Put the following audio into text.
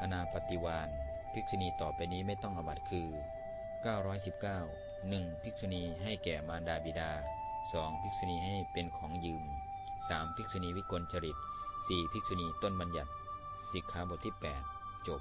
อนาปฏิวานภิกษุณีต่อไปนี้ไม่ต้องอบัตคือ 919 1. ภิกษุณีให้แก่มารดาบิดา 2. ภิกษุณีให้เป็นของยืม 3. ภิกษุณีวิกลจริต 4. ภิกษุณีต้นบัญญัติสิกขาบทที่ 8 จบ